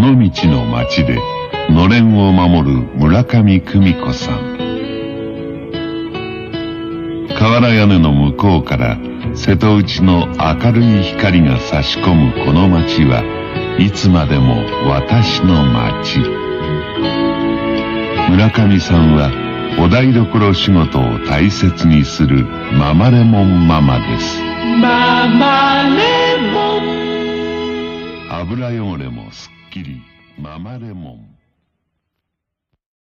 尾道の町でのれんを守る村上久美子さん。瓦屋根の向こうから瀬戸内の明るい光が差し込むこの町はいつまでも私の町村上さんはお台所仕事を大切にするママレモンママです。ママレモン。油汚れもすっきりママレモン。